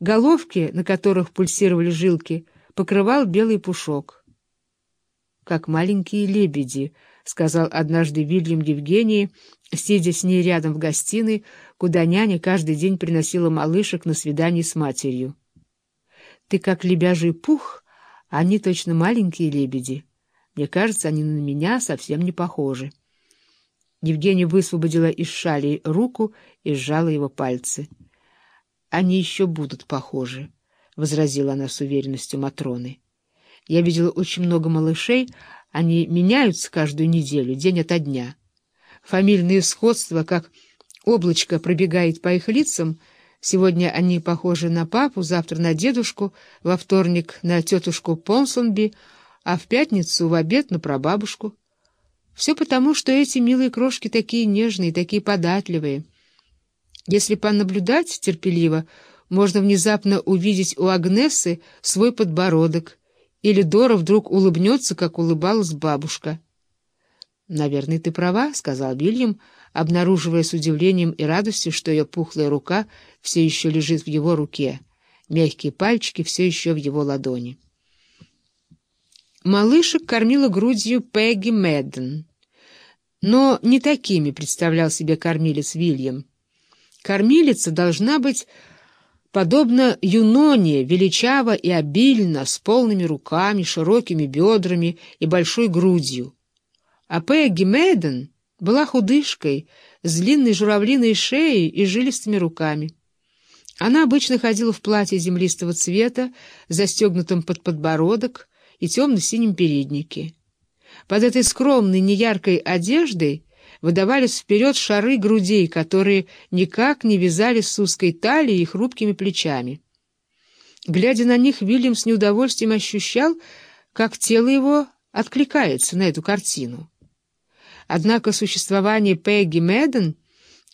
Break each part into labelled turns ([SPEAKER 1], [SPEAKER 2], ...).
[SPEAKER 1] Головки, на которых пульсировали жилки, покрывал белый пушок. «Как маленькие лебеди», — сказал однажды Вильям Евгении, сидя с ней рядом в гостиной, куда няня каждый день приносила малышек на свидание с матерью. «Ты как лебяжий пух, а они точно маленькие лебеди. Мне кажется, они на меня совсем не похожи». Евгения высвободила из шали руку и сжала его пальцы. «Они еще будут похожи», — возразила она с уверенностью Матроны. «Я видела очень много малышей, они меняются каждую неделю, день ото дня. Фамильные сходства, как облачко пробегает по их лицам, сегодня они похожи на папу, завтра на дедушку, во вторник на тетушку Понсонби, а в пятницу в обед на прабабушку». Все потому, что эти милые крошки такие нежные, такие податливые. Если понаблюдать терпеливо, можно внезапно увидеть у Агнесы свой подбородок, или Дора вдруг улыбнется, как улыбалась бабушка. «Наверное, ты права», — сказал Вильям, обнаруживая с удивлением и радостью, что ее пухлая рука все еще лежит в его руке, мягкие пальчики все еще в его ладони. Малышек кормила грудью Пегги Мэдден. Но не такими представлял себе кормилец Вильям. Кормилица должна быть подобно Юноне, величаво и обильно, с полными руками, широкими бедрами и большой грудью. А Пегги Мэдден была худышкой, с длинной журавлиной шеей и жилистыми руками. Она обычно ходила в платье землистого цвета, застегнутом под подбородок, и темно-синем переднике. Под этой скромной, неяркой одеждой выдавались вперед шары грудей, которые никак не вязались с узкой талией и хрупкими плечами. Глядя на них, Вильям с неудовольствием ощущал, как тело его откликается на эту картину. Однако существование Пегги Мэдден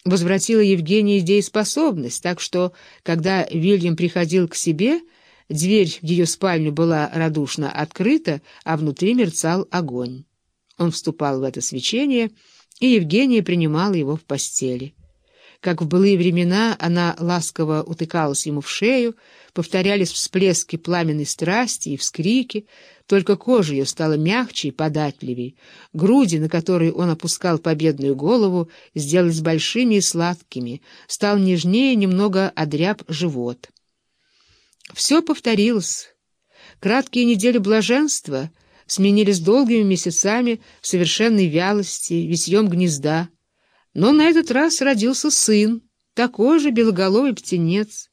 [SPEAKER 1] возвратило Евгении дееспособность, так что, когда Вильям приходил к себе — Дверь в ее спальню была радушно открыта, а внутри мерцал огонь. Он вступал в это свечение, и Евгения принимала его в постели. Как в былые времена она ласково утыкалась ему в шею, повторялись всплески пламенной страсти и вскрики, только кожа ее стала мягче и податливей, груди, на которые он опускал победную голову, сделались большими и сладкими, стал нежнее немного одряб живот. Все повторилось. Краткие недели блаженства сменились долгими месяцами совершенной вялости, висьем гнезда. Но на этот раз родился сын, такой же белоголовый птенец.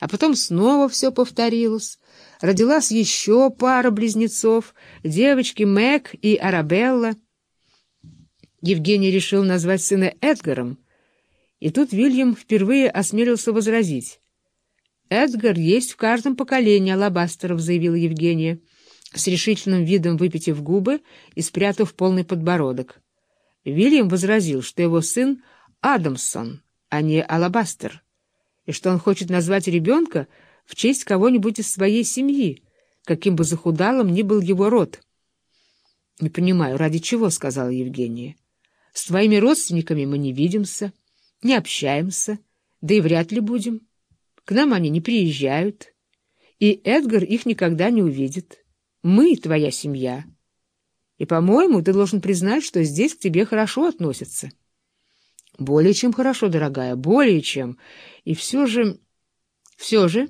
[SPEAKER 1] А потом снова все повторилось. Родилась еще пара близнецов, девочки Мэг и Арабелла. Евгений решил назвать сына Эдгаром, и тут Вильям впервые осмелился возразить. «Эдгар есть в каждом поколении алабастеров», — заявила Евгения, с решительным видом выпитив губы и спрятав полный подбородок. Вильям возразил, что его сын Адамсон, а не алабастер, и что он хочет назвать ребенка в честь кого-нибудь из своей семьи, каким бы захудалым ни был его род. «Не понимаю, ради чего?» — сказала Евгения. «С твоими родственниками мы не видимся, не общаемся, да и вряд ли будем». К нам они не приезжают, и Эдгар их никогда не увидит. Мы — твоя семья. И, по-моему, ты должен признать, что здесь к тебе хорошо относятся. Более чем хорошо, дорогая, более чем. И все же... Все же...